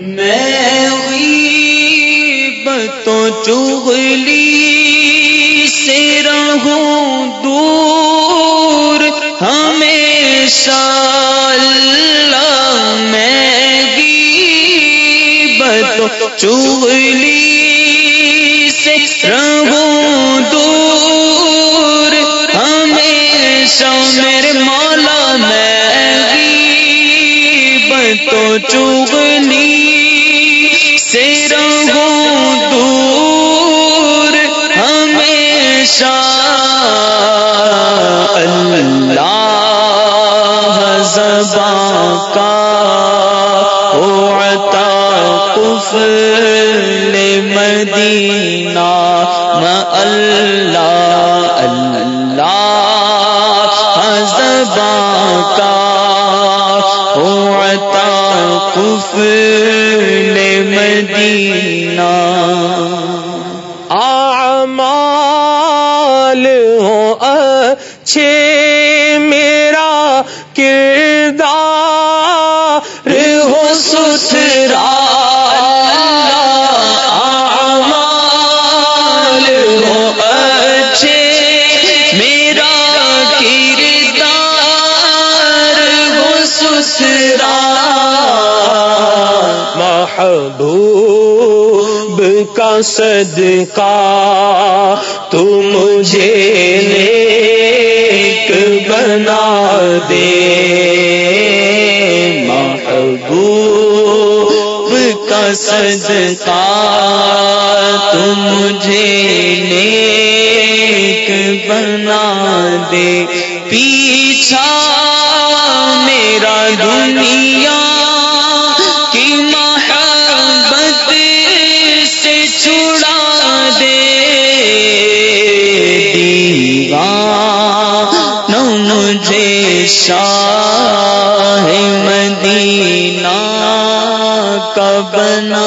میں غیبتوں چغلی سے رہوں دور، ہمیشہ اللہ میں غیبتوں چغلی سے رہوں دور، ہمیشہ میرے مولا میں غیبتوں چغلی قفل مدینہ، ما اللہ اللہ زبان کا عطا قفل مدینہ۔ اعمال ہو اچھے، میرا کردار ہو ستھرا۔ محبوب کا صدقہ تو مجھے نیک بنا دے۔ محبوب کا صدقہ تو مجھے نیک بنا دے۔ پیچھا مجھے شاہ مدینہ کا بنا